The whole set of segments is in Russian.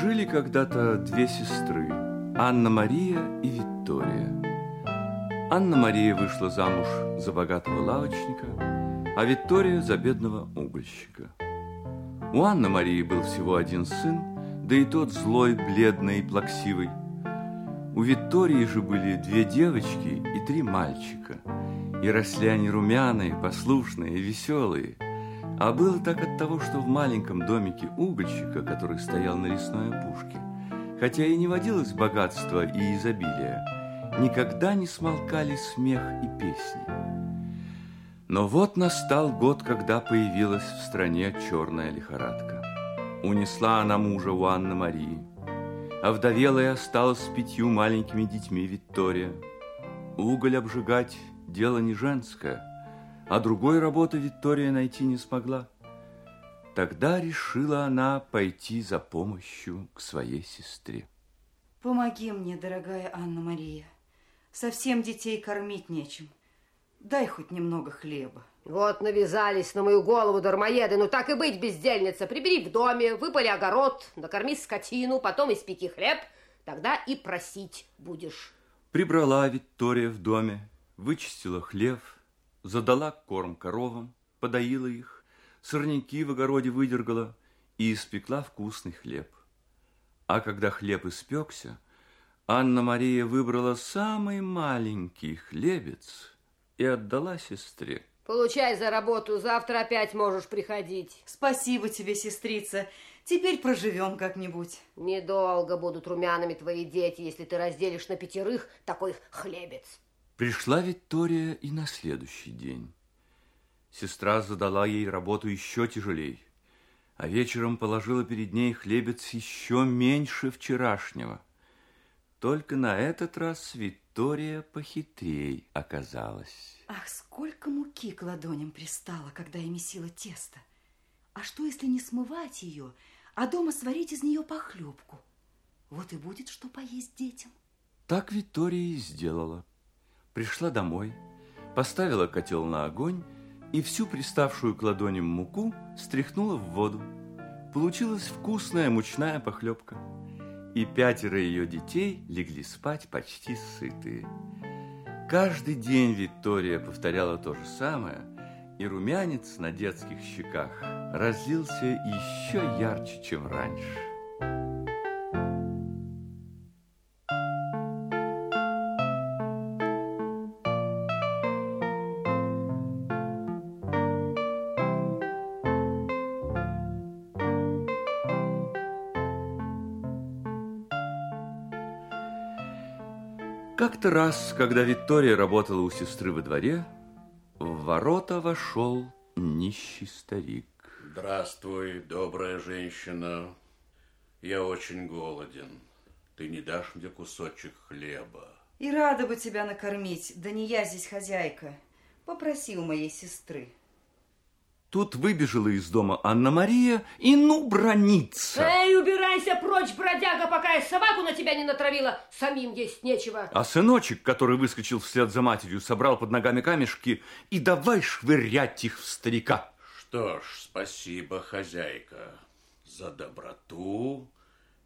Жили когда-то две сестры, Анна-Мария и Виктория. Анна-Мария вышла замуж за богатого лавочника, а Виктория за бедного угольщика. У Анны-Марии был всего один сын, да и тот злой, бледный и плаксивый. У Виктории же были две девочки и три мальчика. И росли они румяные, послушные и веселые – а было так от того, что в маленьком домике угольщика, который стоял на лесной опушке, хотя и не водилось богатства и изобилия, никогда не смолкали смех и песни. Но вот настал год, когда появилась в стране черная лихорадка. Унесла она мужа у Анны Марии, а вдовелая осталась с пятью маленькими детьми Виктория. Уголь обжигать – дело не женское – а другой работы Виктория найти не смогла. Тогда решила она пойти за помощью к своей сестре. Помоги мне, дорогая Анна-Мария. Совсем детей кормить нечем. Дай хоть немного хлеба. Вот навязались на мою голову дармоеды. Ну так и быть, бездельница. Прибери в доме, выпали огород, накорми скотину, потом испеки хлеб. Тогда и просить будешь. Прибрала Виктория в доме, вычистила хлеб, задала корм коровам, подоила их, сорняки в огороде выдергала и испекла вкусный хлеб. А когда хлеб испекся, Анна-Мария выбрала самый маленький хлебец и отдала сестре. Получай за работу, завтра опять можешь приходить. Спасибо тебе, сестрица. Теперь проживем как-нибудь. Недолго будут румяными твои дети, если ты разделишь на пятерых такой хлебец. Пришла Виктория и на следующий день. Сестра задала ей работу еще тяжелей, а вечером положила перед ней хлебец еще меньше вчерашнего. Только на этот раз Виктория похитрей оказалась. Ах, сколько муки к ладоням пристало, когда я месила тесто. А что, если не смывать ее, а дома сварить из нее похлебку? Вот и будет, что поесть детям. Так Виктория и сделала пришла домой, поставила котел на огонь и всю приставшую к ладоням муку стряхнула в воду. Получилась вкусная мучная похлебка. И пятеро ее детей легли спать почти сытые. Каждый день Виктория повторяла то же самое, и румянец на детских щеках разлился еще ярче, чем раньше. Как-то раз, когда Виктория работала у сестры во дворе, в ворота вошел нищий старик. Здравствуй, добрая женщина. Я очень голоден. Ты не дашь мне кусочек хлеба? И рада бы тебя накормить, да не я здесь хозяйка. Попроси у моей сестры. Тут выбежала из дома Анна-Мария и ну бронится. Эй, убирайся прочь, бродяга, пока я собаку на тебя не натравила. Самим есть нечего. А сыночек, который выскочил вслед за матерью, собрал под ногами камешки и давай швырять их в старика. Что ж, спасибо, хозяйка, за доброту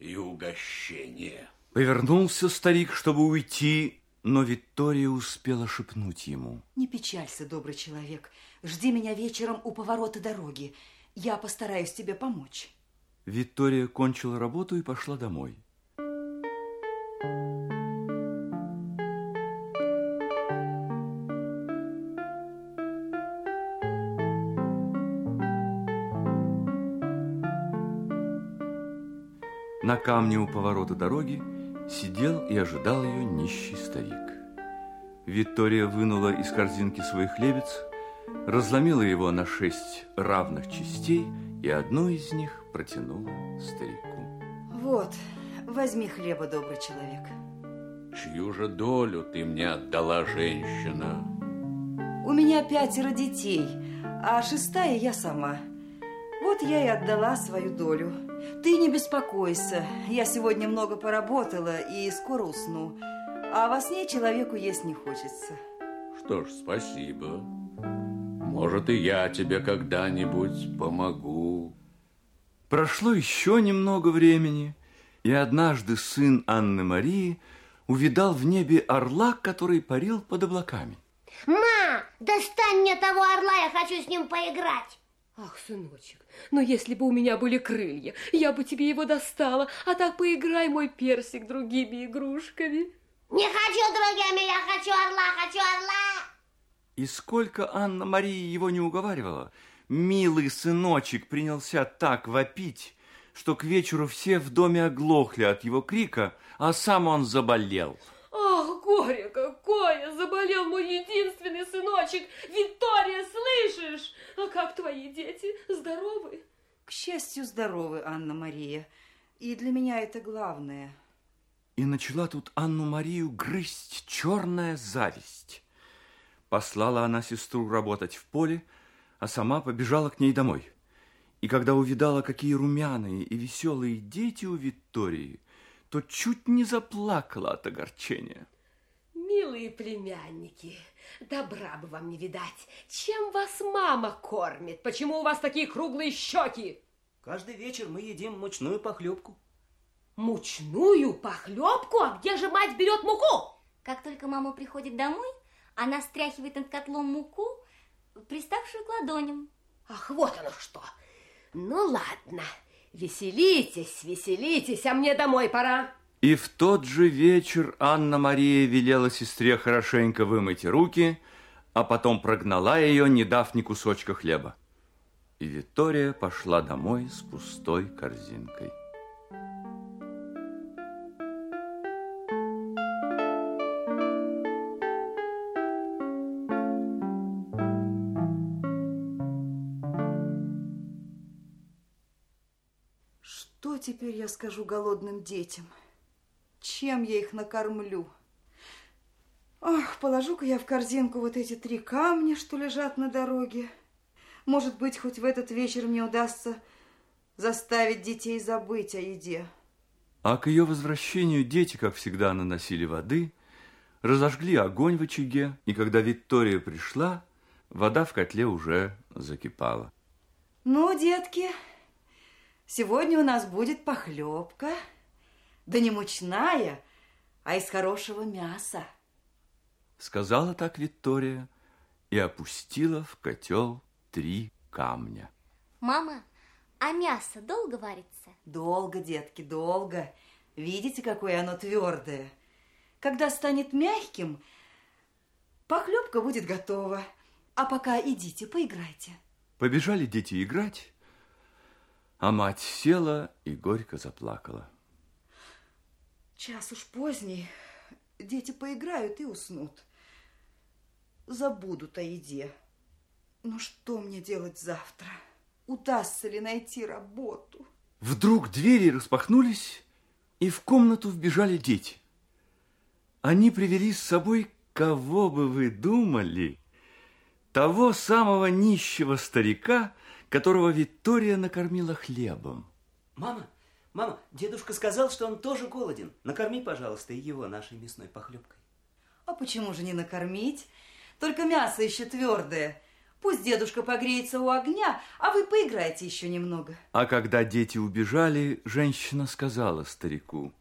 и угощение. Повернулся старик, чтобы уйти, но Виктория успела шепнуть ему. Не печалься, добрый человек. Жди меня вечером у поворота дороги. Я постараюсь тебе помочь. Виктория кончила работу и пошла домой. На камне у поворота дороги сидел и ожидал ее нищий старик. Виктория вынула из корзинки свой хлебец, разломила его на шесть равных частей и одну из них протянула старику. Вот, возьми хлеба, добрый человек. Чью же долю ты мне отдала, женщина? У меня пятеро детей, а шестая я сама. Вот я и отдала свою долю. Ты не беспокойся, я сегодня много поработала и скоро усну. А во сне человеку есть не хочется. Что ж, спасибо. Может, и я тебе когда-нибудь помогу. Прошло еще немного времени, И однажды сын Анны Марии увидал в небе орла, который парил под облаками. Ма, достань мне того орла, я хочу с ним поиграть. Ах, сыночек, но если бы у меня были крылья, я бы тебе его достала, а так поиграй, мой персик, другими игрушками. Не хочу другими, я хочу орла, хочу орла. И сколько Анна-Мария его не уговаривала, милый сыночек принялся так вопить, что к вечеру все в доме оглохли от его крика, а сам он заболел. Заболел мой единственный сыночек! Виктория, слышишь? А как твои дети? Здоровы? К счастью, здоровы, Анна-Мария. И для меня это главное. И начала тут Анну-Марию грызть черная зависть. Послала она сестру работать в поле, а сама побежала к ней домой. И когда увидала, какие румяные и веселые дети у Виктории, то чуть не заплакала от огорчения. Милые племянники, добра бы вам не видать. Чем вас мама кормит? Почему у вас такие круглые щеки? Каждый вечер мы едим мучную похлебку. Мучную похлебку? А где же мать берет муку? Как только мама приходит домой, она стряхивает над котлом муку, приставшую к ладоням. Ах, вот оно что. Ну ладно, веселитесь, веселитесь, а мне домой пора. И в тот же вечер Анна-Мария велела сестре хорошенько вымыть руки, а потом прогнала ее, не дав ни кусочка хлеба. И Виктория пошла домой с пустой корзинкой. Что теперь я скажу голодным детям? Чем я их накормлю? Ах, положу-ка я в корзинку вот эти три камня, что лежат на дороге. Может быть, хоть в этот вечер мне удастся заставить детей забыть о еде. А к ее возвращению дети, как всегда, наносили воды, разожгли огонь в очаге, и когда Виктория пришла, вода в котле уже закипала. Ну, детки, сегодня у нас будет похлебка, да не мучная, а из хорошего мяса. Сказала так Виктория и опустила в котел три камня. Мама, а мясо долго варится? Долго, детки, долго. Видите, какое оно твердое? Когда станет мягким, похлебка будет готова. А пока идите, поиграйте. Побежали дети играть, а мать села и горько заплакала. Час уж поздний, дети поиграют и уснут. Забудут о еде. Ну что мне делать завтра? Удастся ли найти работу? Вдруг двери распахнулись, и в комнату вбежали дети. Они привели с собой, кого бы вы думали, того самого нищего старика, которого Виктория накормила хлебом. Мама, мама, дедушка сказал, что он тоже голоден. Накорми, пожалуйста, его нашей мясной похлебкой. А почему же не накормить? Только мясо еще твердое. Пусть дедушка погреется у огня, а вы поиграйте еще немного. А когда дети убежали, женщина сказала старику.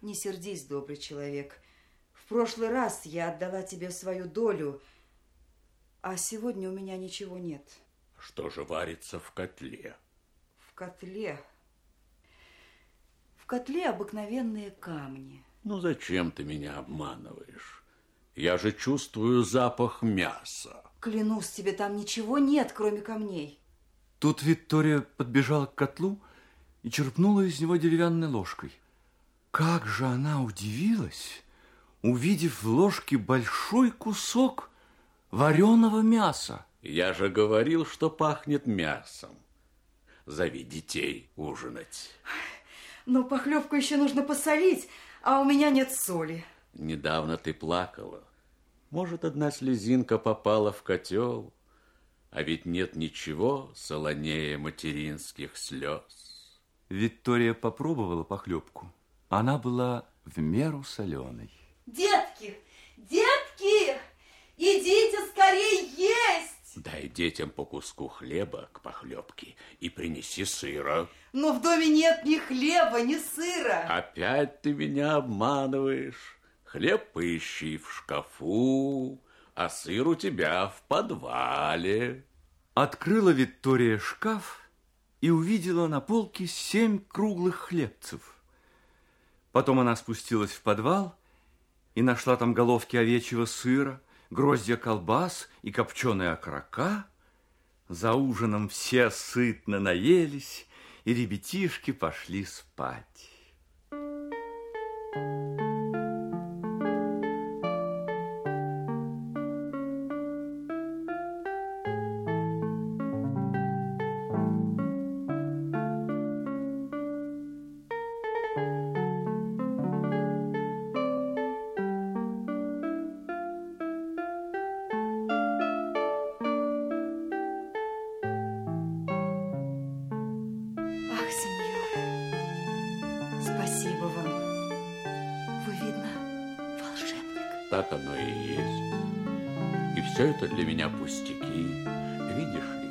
Не сердись, добрый человек. В прошлый раз я отдала тебе свою долю, а сегодня у меня ничего нет. Что же варится в котле? В котле... В котле обыкновенные камни. Ну зачем ты меня обманываешь? Я же чувствую запах мяса. Клянусь тебе, там ничего нет, кроме камней. Тут Виктория подбежала к котлу и черпнула из него деревянной ложкой. Как же она удивилась, увидев в ложке большой кусок вареного мяса. Я же говорил, что пахнет мясом. Зови детей ужинать. Но похлебку еще нужно посолить, а у меня нет соли. Недавно ты плакала. Может, одна слезинка попала в котел, а ведь нет ничего солонее материнских слез. Виктория попробовала похлебку. Она была в меру соленой. Детки, детки, идите скорее есть! Дай Дай детям по куску хлеба к похлебке и принеси сыра. Но в доме нет ни хлеба, ни сыра. Опять ты меня обманываешь. Хлеб поищи в шкафу, а сыр у тебя в подвале. Открыла Виктория шкаф и увидела на полке семь круглых хлебцев. Потом она спустилась в подвал и нашла там головки овечьего сыра, гроздья колбас и копченые окрока. За ужином все сытно наелись, и ребятишки пошли спать. Так оно и есть. И все это для меня пустяки. Видишь ли,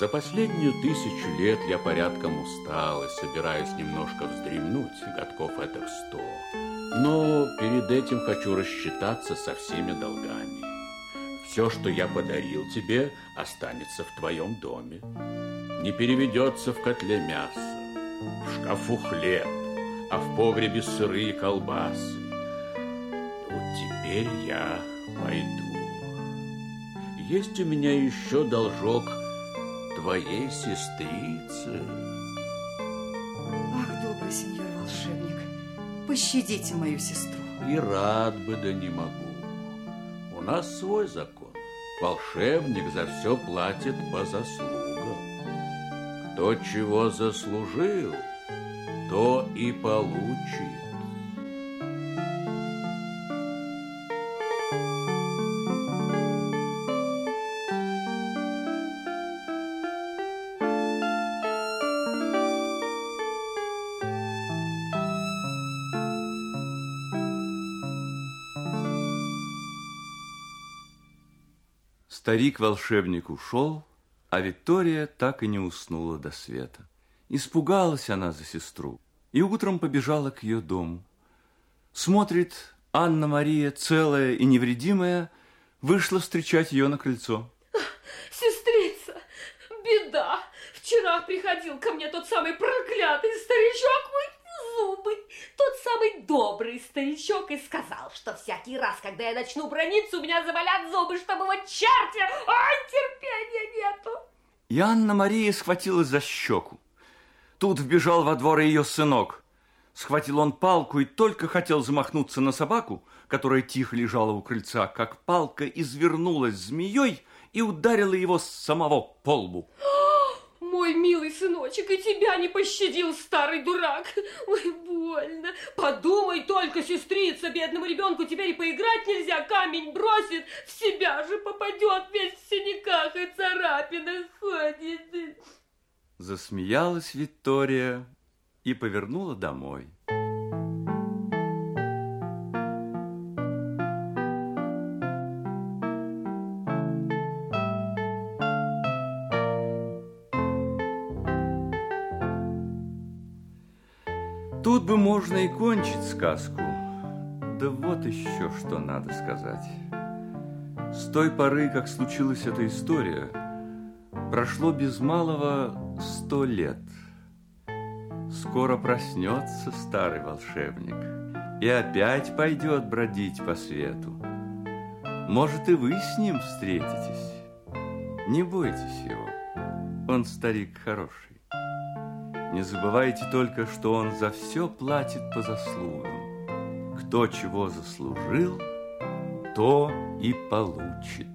за последнюю тысячу лет я порядком устал и собираюсь немножко вздремнуть, годков этих сто. Но перед этим хочу рассчитаться со всеми долгами. Все, что я подарил тебе, останется в твоем доме. Не переведется в котле мясо, в шкафу хлеб, а в погребе сырые колбасы. Теперь я пойду. Есть у меня еще должок твоей сестрице. Ах, добрый сеньор волшебник, пощадите мою сестру. И рад бы, да не могу. У нас свой закон. Волшебник за все платит по заслугам. Кто чего заслужил, то и получит. Старик-волшебник ушел, а Виктория так и не уснула до света. Испугалась она за сестру и утром побежала к ее дому. Смотрит, Анна-Мария, целая и невредимая, вышла встречать ее на крыльцо. Сестрица, беда. Вчера приходил ко мне тот самый проклятый старичок, мой зубы, тот самый добрый старичок и сказал, что всякий раз, когда я начну брониться, у меня заболят зубы, чтобы вот черти, ай, терпения нету. И Анна-Мария схватилась за щеку. Тут вбежал во двор ее сынок. Схватил он палку и только хотел замахнуться на собаку, которая тихо лежала у крыльца, как палка извернулась змеей и ударила его с самого полбу. Милый сыночек, и тебя не пощадил старый дурак. Ой, больно. Подумай только, сестрица, бедному ребенку теперь и поиграть нельзя. Камень бросит, в себя же попадет, весь в синяках и царапинах ходит. Засмеялась Виктория и повернула домой. Бы можно и кончить сказку. Да вот еще что надо сказать. С той поры, как случилась эта история, прошло без малого сто лет. Скоро проснется старый волшебник и опять пойдет бродить по свету. Может, и вы с ним встретитесь. Не бойтесь его, он старик хороший. Не забывайте только, что он за все платит по заслугам. Кто чего заслужил, то и получит.